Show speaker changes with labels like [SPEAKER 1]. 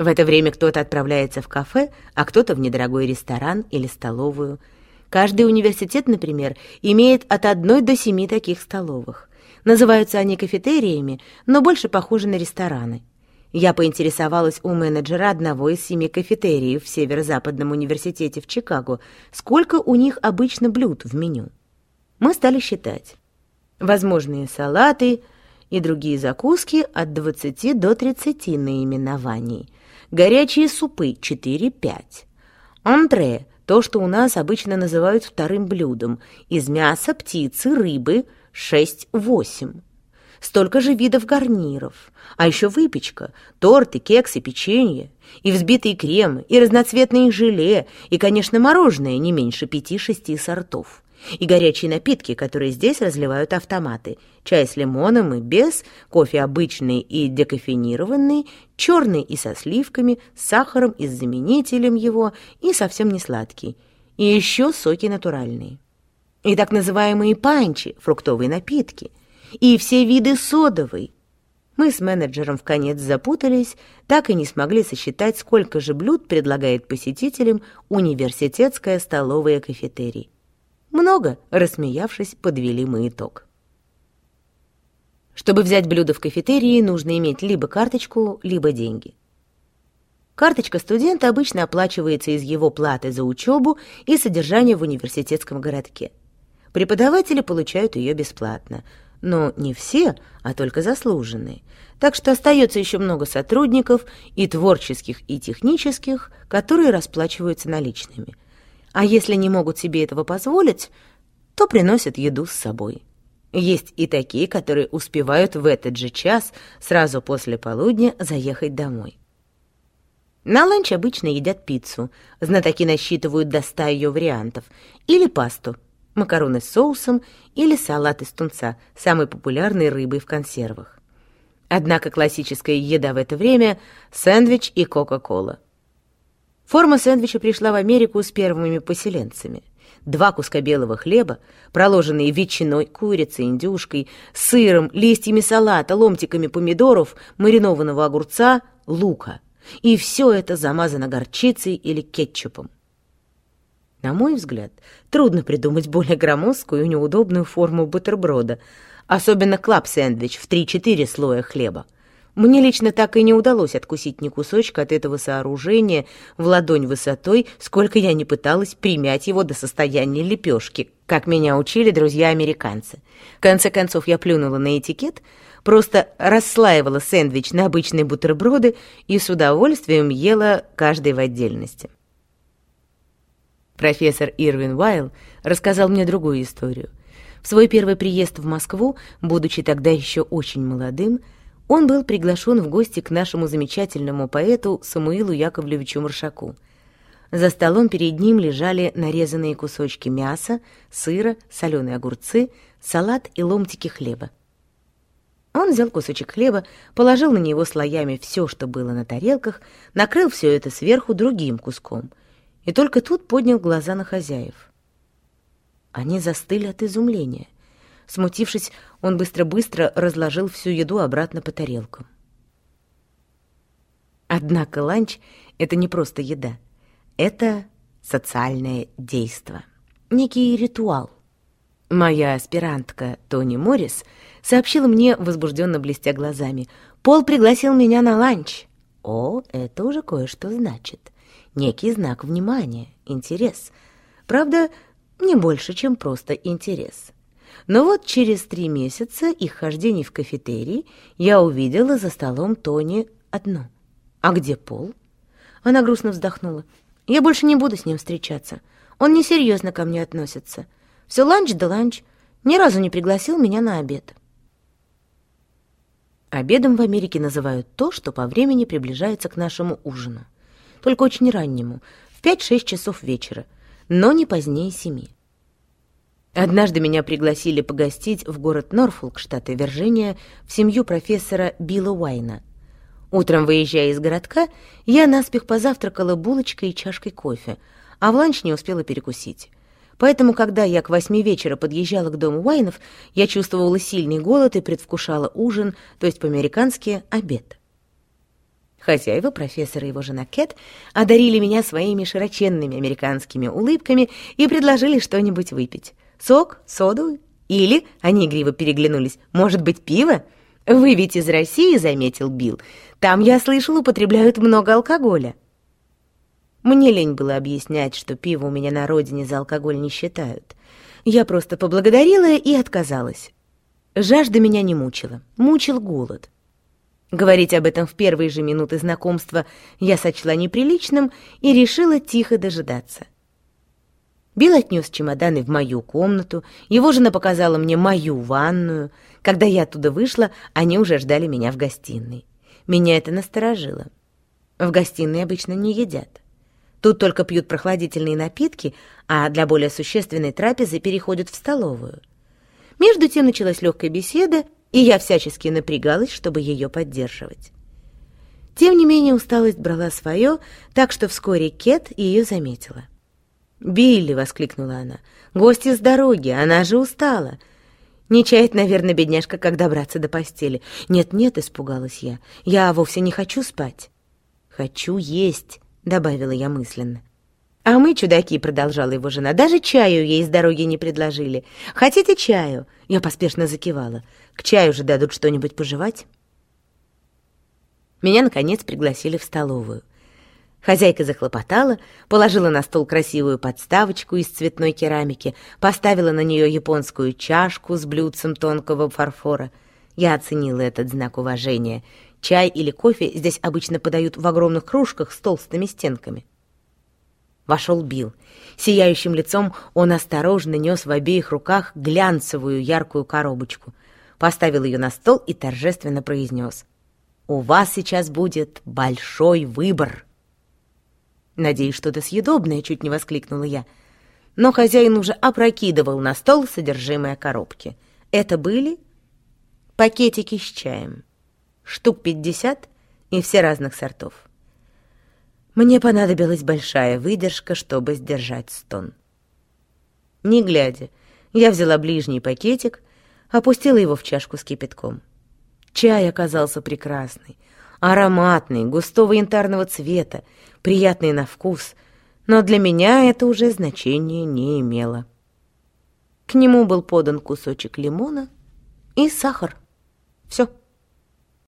[SPEAKER 1] В это время кто-то отправляется в кафе, а кто-то в недорогой ресторан или столовую. Каждый университет, например, имеет от одной до семи таких столовых. Называются они кафетериями, но больше похожи на рестораны. Я поинтересовалась у менеджера одного из семи кафетериев в Северо-Западном университете в Чикаго, сколько у них обычно блюд в меню. Мы стали считать. Возможные салаты и другие закуски от 20 до 30 наименований – горячие супы 4-5. Антре – то, что у нас обычно называют вторым блюдом, из мяса, птицы, рыбы 6-8. Столько же видов гарниров, а еще выпечка, торты, кексы, печенье, и взбитые кремы, и разноцветные желе, и, конечно, мороженое не меньше пяти-шести сортов и горячие напитки, которые здесь разливают автоматы. Чай с лимоном и без, кофе обычный и декофенированный, черный и со сливками, с сахаром и с заменителем его, и совсем не сладкий. И еще соки натуральные. И так называемые панчи, фруктовые напитки. И все виды содовой. Мы с менеджером в конец запутались, так и не смогли сосчитать, сколько же блюд предлагает посетителям университетская столовая кафетерий. Много, рассмеявшись, подвели мы итог. Чтобы взять блюдо в кафетерии, нужно иметь либо карточку, либо деньги. Карточка студента обычно оплачивается из его платы за учебу и содержание в университетском городке. Преподаватели получают ее бесплатно, но не все, а только заслуженные. Так что остается еще много сотрудников, и творческих, и технических, которые расплачиваются наличными – а если не могут себе этого позволить, то приносят еду с собой. Есть и такие, которые успевают в этот же час, сразу после полудня, заехать домой. На ланч обычно едят пиццу, знатоки насчитывают до ста ее вариантов, или пасту, макароны с соусом или салат из тунца, самой популярной рыбой в консервах. Однако классическая еда в это время — сэндвич и кока-кола — Форма сэндвича пришла в Америку с первыми поселенцами. Два куска белого хлеба, проложенные ветчиной, курицей, индюшкой, сыром, листьями салата, ломтиками помидоров, маринованного огурца, лука. И все это замазано горчицей или кетчупом. На мой взгляд, трудно придумать более громоздкую и неудобную форму бутерброда, особенно клаб-сэндвич в 3-4 слоя хлеба. Мне лично так и не удалось откусить ни кусочка от этого сооружения в ладонь высотой, сколько я не пыталась примять его до состояния лепешки, как меня учили друзья-американцы. В конце концов, я плюнула на этикет, просто расслаивала сэндвич на обычные бутерброды и с удовольствием ела каждый в отдельности. Профессор Ирвин Уайл рассказал мне другую историю. В свой первый приезд в Москву, будучи тогда еще очень молодым, он был приглашен в гости к нашему замечательному поэту Самуилу Яковлевичу Маршаку. За столом перед ним лежали нарезанные кусочки мяса, сыра, соленые огурцы, салат и ломтики хлеба. Он взял кусочек хлеба, положил на него слоями все, что было на тарелках, накрыл все это сверху другим куском, и только тут поднял глаза на хозяев. Они застыли от изумления — Смутившись, он быстро-быстро разложил всю еду обратно по тарелкам. Однако ланч — это не просто еда. Это социальное действо, некий ритуал. Моя аспирантка Тони Моррис сообщила мне, возбужденно блестя глазами, «Пол пригласил меня на ланч». О, это уже кое-что значит. Некий знак внимания, интерес. Правда, не больше, чем просто интерес. Но вот через три месяца их хождений в кафетерий я увидела за столом Тони одну. «А где Пол?» Она грустно вздохнула. «Я больше не буду с ним встречаться. Он несерьезно ко мне относится. Все ланч да ланч. Ни разу не пригласил меня на обед». Обедом в Америке называют то, что по времени приближается к нашему ужину. Только очень раннему, в 5-6 часов вечера, но не позднее семи. Однажды меня пригласили погостить в город Норфолк, штата Вирджиния, в семью профессора Билла Уайна. Утром, выезжая из городка, я наспех позавтракала булочкой и чашкой кофе, а в ланч не успела перекусить. Поэтому, когда я к восьми вечера подъезжала к дому Уайнов, я чувствовала сильный голод и предвкушала ужин, то есть по-американски обед. Хозяева, профессор и его жена Кэт, одарили меня своими широченными американскими улыбками и предложили что-нибудь выпить. Сок, соду или, они игриво переглянулись, может быть, пиво? Вы ведь из России, заметил Билл. Там, я слышал, употребляют много алкоголя. Мне лень было объяснять, что пиво у меня на родине за алкоголь не считают. Я просто поблагодарила и отказалась. Жажда меня не мучила, мучил голод. Говорить об этом в первые же минуты знакомства я сочла неприличным и решила тихо дожидаться. Билл отнес чемоданы в мою комнату, его жена показала мне мою ванную. Когда я оттуда вышла, они уже ждали меня в гостиной. Меня это насторожило. В гостиной обычно не едят. Тут только пьют прохладительные напитки, а для более существенной трапезы переходят в столовую. Между тем началась легкая беседа, и я всячески напрягалась, чтобы ее поддерживать. Тем не менее усталость брала свое, так что вскоре Кет ее заметила. «Билли!» — воскликнула она. «Гости с дороги, она же устала!» Не чает, наверное, бедняжка, как добраться до постели. «Нет-нет», — испугалась я, — «я вовсе не хочу спать». «Хочу есть», — добавила я мысленно. «А мы, чудаки», — продолжала его жена, — «даже чаю ей с дороги не предложили. Хотите чаю?» Я поспешно закивала. «К чаю же дадут что-нибудь пожевать». Меня, наконец, пригласили в столовую. Хозяйка захлопотала, положила на стол красивую подставочку из цветной керамики, поставила на нее японскую чашку с блюдцем тонкого фарфора. Я оценила этот знак уважения. Чай или кофе здесь обычно подают в огромных кружках с толстыми стенками. Вошел Билл. Сияющим лицом он осторожно нес в обеих руках глянцевую яркую коробочку. Поставил ее на стол и торжественно произнес. «У вас сейчас будет большой выбор!» «Надеюсь, что-то съедобное», — чуть не воскликнула я. Но хозяин уже опрокидывал на стол содержимое коробки. Это были пакетики с чаем. Штук пятьдесят и все разных сортов. Мне понадобилась большая выдержка, чтобы сдержать стон. Не глядя, я взяла ближний пакетик, опустила его в чашку с кипятком. Чай оказался прекрасный, ароматный, густого янтарного цвета, приятный на вкус, но для меня это уже значения не имело. К нему был подан кусочек лимона и сахар. Все.